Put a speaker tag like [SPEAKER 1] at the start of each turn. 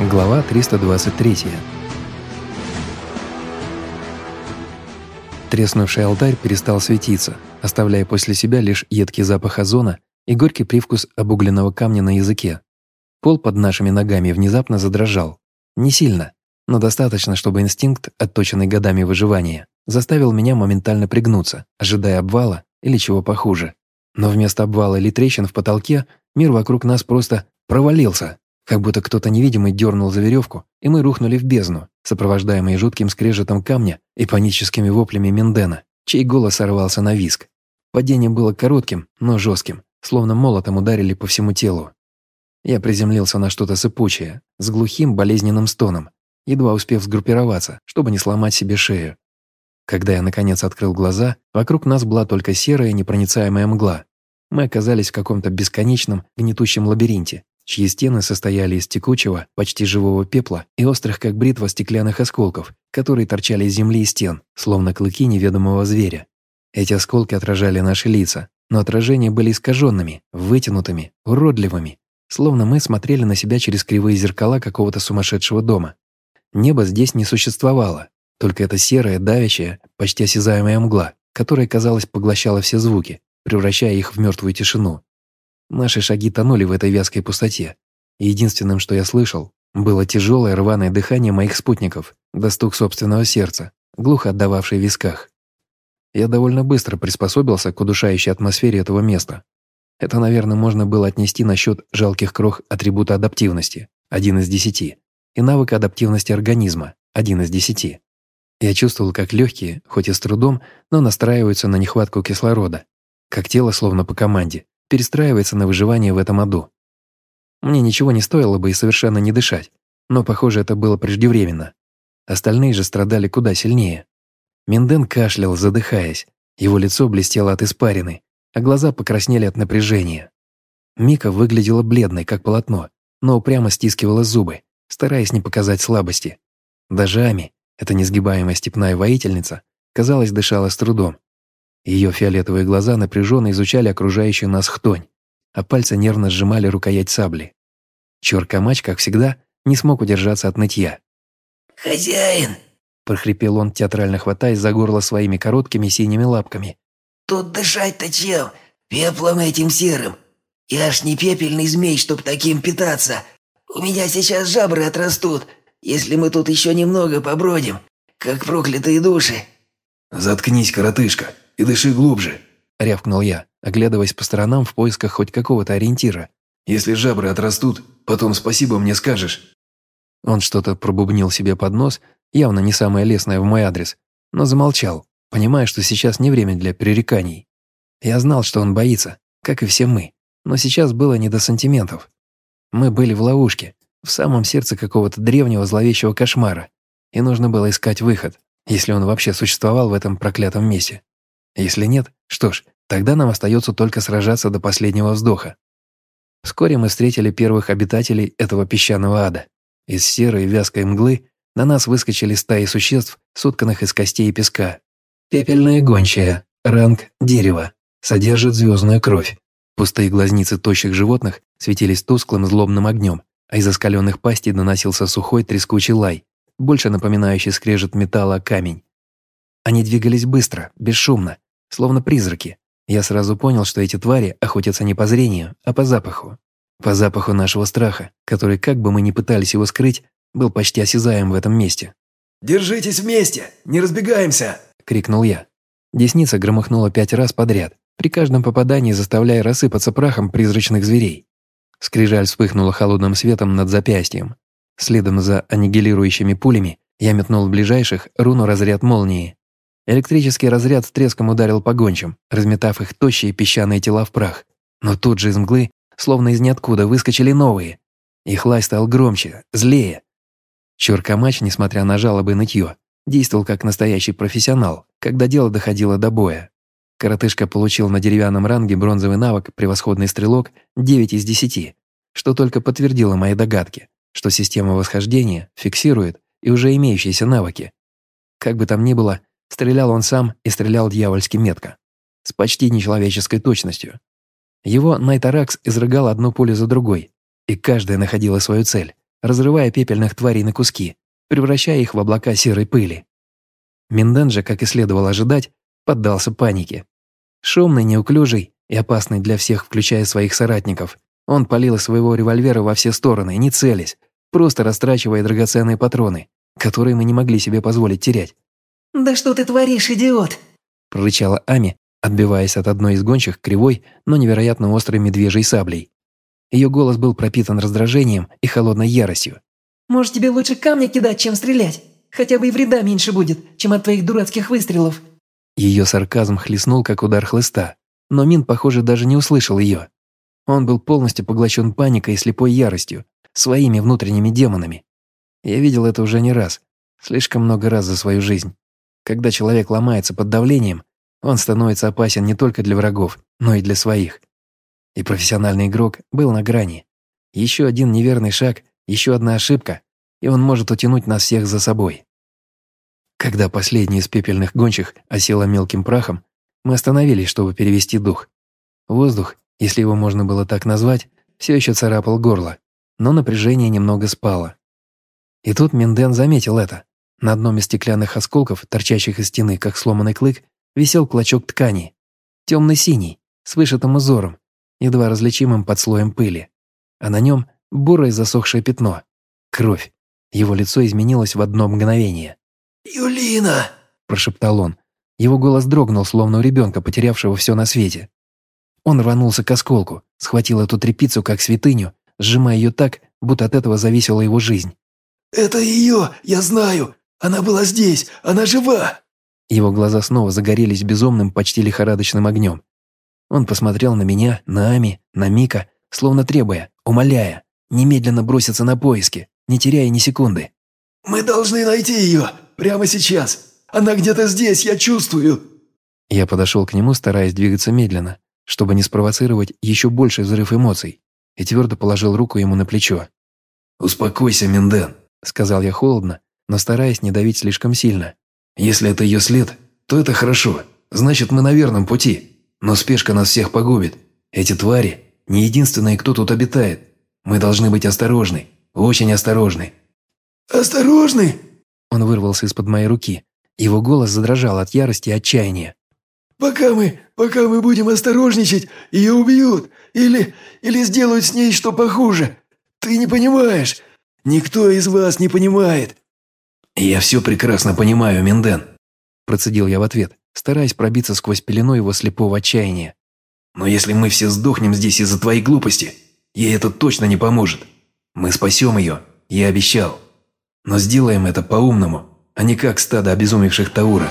[SPEAKER 1] Глава 323. Треснувший алтарь перестал светиться, оставляя после себя лишь едкий запах озона и горький привкус обугленного камня на языке. Пол под нашими ногами внезапно задрожал. Не сильно, но достаточно, чтобы инстинкт, отточенный годами выживания, заставил меня моментально пригнуться, ожидая обвала или чего похуже. Но вместо обвала или трещин в потолке мир вокруг нас просто провалился. Как будто кто-то невидимый дернул за веревку, и мы рухнули в бездну, сопровождаемые жутким скрежетом камня и паническими воплями Мендена, чей голос сорвался на виск. Падение было коротким, но жестким, словно молотом ударили по всему телу. Я приземлился на что-то сыпучее, с глухим болезненным стоном, едва успев сгруппироваться, чтобы не сломать себе шею. Когда я наконец открыл глаза, вокруг нас была только серая непроницаемая мгла. Мы оказались в каком-то бесконечном, гнетущем лабиринте, чьи стены состояли из текучего, почти живого пепла и острых, как бритва, стеклянных осколков, которые торчали из земли и стен, словно клыки неведомого зверя. Эти осколки отражали наши лица, но отражения были искаженными, вытянутыми, уродливыми, словно мы смотрели на себя через кривые зеркала какого-то сумасшедшего дома. Небо здесь не существовало, только эта серая, давящая, почти осязаемая мгла, которая, казалось, поглощала все звуки, превращая их в мертвую тишину. Наши шаги тонули в этой вязкой пустоте. Единственным, что я слышал, было тяжелое рваное дыхание моих спутников, да стук собственного сердца, глухо отдававший в висках. Я довольно быстро приспособился к удушающей атмосфере этого места. Это, наверное, можно было отнести на счет жалких крох атрибута адаптивности, один из десяти, и навыка адаптивности организма, один из десяти. Я чувствовал, как легкие, хоть и с трудом, но настраиваются на нехватку кислорода, как тело, словно по команде, перестраивается на выживание в этом аду. Мне ничего не стоило бы и совершенно не дышать, но, похоже, это было преждевременно. Остальные же страдали куда сильнее. Минден кашлял, задыхаясь, его лицо блестело от испарины, а глаза покраснели от напряжения. Мика выглядела бледной, как полотно, но упрямо стискивала зубы, стараясь не показать слабости. Даже Ами, эта несгибаемая степная воительница, казалось, дышала с трудом. Ее фиолетовые глаза напряженно изучали окружающую нас хтонь, а пальцы нервно сжимали рукоять сабли. Чёр-камач, как всегда, не смог удержаться от нытья.
[SPEAKER 2] «Хозяин!» – прохрипел он, театрально хватаясь за горло своими короткими синими лапками. «Тут дышать-то чем? Пеплом этим серым. Я ж не пепельный змей, чтоб таким питаться. У меня сейчас жабры отрастут, если мы тут еще немного побродим, как проклятые души».
[SPEAKER 3] «Заткнись, коротышка!» И дыши глубже», — рявкнул я, оглядываясь по сторонам в поисках хоть какого-то ориентира. «Если жабры отрастут, потом спасибо мне скажешь».
[SPEAKER 1] Он что-то пробубнил себе под нос, явно не самое лестное в мой адрес, но замолчал, понимая, что сейчас не время для пререканий. Я знал, что он боится, как и все мы, но сейчас было не до сантиментов. Мы были в ловушке, в самом сердце какого-то древнего зловещего кошмара, и нужно было искать выход, если он вообще существовал в этом проклятом месте. Если нет, что ж, тогда нам остается только сражаться до последнего вздоха. Вскоре мы встретили первых обитателей этого песчаного ада. Из серой вязкой мглы на нас выскочили стаи существ, сотканных из костей и песка. Пепельная гончая, ранг дерева, содержит звездную кровь. Пустые глазницы тощих животных светились тусклым злобным огнем, а из оскаленных пастей доносился сухой трескучий лай, больше напоминающий скрежет металла камень. Они двигались быстро, бесшумно, словно призраки. Я сразу понял, что эти твари охотятся не по зрению, а по запаху. По запаху нашего страха, который, как бы мы ни пытались его скрыть, был почти осязаем в этом месте.
[SPEAKER 3] «Держитесь вместе! Не разбегаемся!»
[SPEAKER 1] – крикнул я. Десница громыхнула пять раз подряд, при каждом попадании заставляя рассыпаться прахом призрачных зверей. Скрижаль вспыхнула холодным светом над запястьем. Следом за аннигилирующими пулями я метнул в ближайших руну разряд молнии. Электрический разряд с треском ударил по гончим, разметав их тощие песчаные тела в прах. Но тут же из мглы, словно из ниоткуда, выскочили новые. Их лай стал громче, злее. Чуркамач, несмотря на жалобы и нытье, действовал как настоящий профессионал, когда дело доходило до боя. Коротышка получил на деревянном ранге бронзовый навык «Превосходный стрелок» 9 из 10, что только подтвердило мои догадки, что система восхождения фиксирует и уже имеющиеся навыки. Как бы там ни было, Стрелял он сам и стрелял дьявольски метко. С почти нечеловеческой точностью. Его Найтаракс изрыгал одну пулю за другой, и каждая находила свою цель, разрывая пепельных тварей на куски, превращая их в облака серой пыли. Минден же, как и следовало ожидать, поддался панике. Шумный, неуклюжий и опасный для всех, включая своих соратников, он палил из своего револьвера во все стороны, не целясь, просто растрачивая драгоценные патроны, которые мы не могли себе позволить терять.
[SPEAKER 2] «Да что ты творишь, идиот?»
[SPEAKER 1] – прорычала Ами, отбиваясь от одной из гончих кривой, но невероятно острой медвежьей саблей. Ее голос был пропитан раздражением и холодной яростью.
[SPEAKER 2] «Может, тебе лучше камни кидать, чем стрелять? Хотя бы и вреда меньше будет, чем от твоих дурацких выстрелов».
[SPEAKER 1] Ее сарказм хлестнул, как удар хлыста, но Мин, похоже, даже не услышал ее. Он был полностью поглощен паникой и слепой яростью, своими внутренними демонами. Я видел это уже не раз, слишком много раз за свою жизнь. Когда человек ломается под давлением, он становится опасен не только для врагов, но и для своих. И профессиональный игрок был на грани. Еще один неверный шаг, еще одна ошибка, и он может утянуть нас всех за собой. Когда последний из пепельных гончих осела мелким прахом, мы остановились, чтобы перевести дух. Воздух, если его можно было так назвать, все еще царапал горло, но напряжение немного спало. И тут Минден заметил это. На одном из стеклянных осколков, торчащих из стены, как сломанный клык, висел клочок ткани. Темно-синий, с вышитым узором, едва различимым под слоем пыли. А на нем бурое засохшее пятно. Кровь. Его лицо изменилось в одно мгновение.
[SPEAKER 2] «Юлина!»
[SPEAKER 1] – прошептал он. Его голос дрогнул, словно у ребенка, потерявшего все на свете. Он рванулся к осколку, схватил эту трепицу как святыню, сжимая ее так, будто от этого зависела его жизнь.
[SPEAKER 3] «Это ее, я знаю! Она была здесь, она жива!»
[SPEAKER 1] Его глаза снова загорелись безумным, почти лихорадочным огнем. Он посмотрел на меня, на Ами, на Мика, словно требуя, умоляя, немедленно броситься на поиски, не теряя ни секунды.
[SPEAKER 3] «Мы должны найти ее! Прямо сейчас! Она где-то здесь, я чувствую!»
[SPEAKER 1] Я подошел к нему, стараясь двигаться медленно, чтобы не спровоцировать еще больший взрыв эмоций, и твердо положил руку ему на плечо.
[SPEAKER 3] «Успокойся, Минден», —
[SPEAKER 1] сказал я холодно, но стараясь не давить слишком сильно.
[SPEAKER 3] «Если это ее след, то это хорошо. Значит, мы на верном пути. Но спешка нас всех погубит. Эти твари не единственные, кто тут обитает. Мы должны быть осторожны. Очень осторожны».
[SPEAKER 2] «Осторожны?»
[SPEAKER 1] Он вырвался из-под моей руки. Его голос задрожал от ярости и отчаяния.
[SPEAKER 3] «Пока мы, пока мы будем осторожничать, ее убьют. Или, или сделают с ней что похуже. Ты не понимаешь. Никто из вас не понимает». «Я все прекрасно понимаю, Минден», – процедил я в ответ, стараясь пробиться сквозь пелену его слепого отчаяния. «Но если мы все сдохнем здесь из-за твоей глупости, ей это точно не поможет. Мы спасем ее, я обещал. Но сделаем это по-умному, а не как стадо обезумевших Таура».